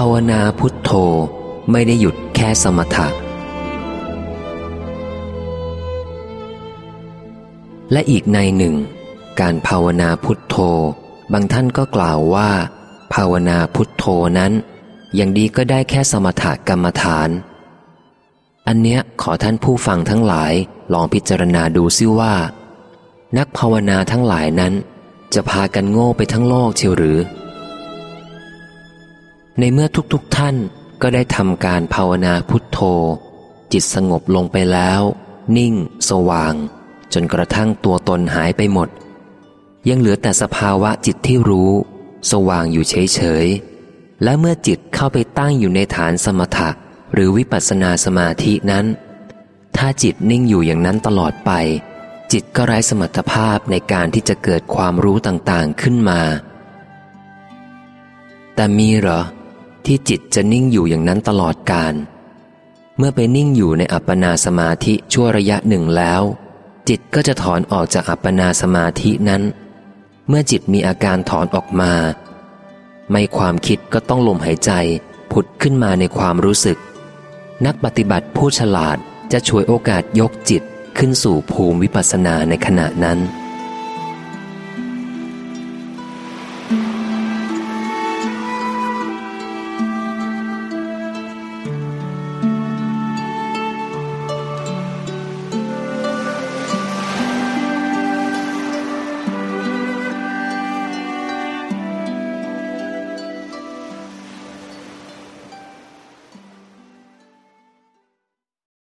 ภาวนาพุทโธไม่ได้หยุดแค่สมถะ และอีกในหนึ่ง การภาวนาพุทโธ บางท่านก็กล่าวว่า ภาวนาพุทโธนั้น อย่างดีก็ได้แค่สมถกรรมฐาน อันเนี้ยขอท่านผู้ฟังทั้งหลายลองพิจารณาดูซิว่า นักภาวนาทั้งหลายนั้น จะพากันโง่ไปทั้งโลกเชียวหรือ ในเมื่อทุกๆทท่านก็ได้ทำการภาวนาพุทโธ จิตสงบลงไปแล้ว นิ่ง สว่าง จนกระทั่งตัวตนหายไปหมด ยังเหลือแต่สภาวะจิตที่รู้ สว่างอยู่เฉยๆ และเมื่อจิตเข้าไปตั้งอยู่ในฐานสมถะหรือวิปัสสนาสมาธินั้น ถ้าจิตนิ่งอยู่อย่างนั้นตลอดไป จิตก็ไร้สมรรถภาพในการที่จะเกิดความรู้ต่างๆขึ้นมา แต่มีเหรอ ที่จิตจะนิ่งอยู่อย่างนั้นตลอดกาลเมื่อไปนิ่งอยู่ในอัปปนาสมาธิชั่วระยะหนึ่งแล้ว จิตก็จะถอนออกจากอัปปนาสมาธินั้น เมื่อจิตมีอาการถอนออกมา ไม่ความคิดก็ต้องลมหายใจผุดขึ้นมาในความรู้สึก นักปฏิบัติผู้ฉลาดจะช่วยโอกาสยกจิตขึ้นสู่ภูมิวิปัสสนาในขณะนั้น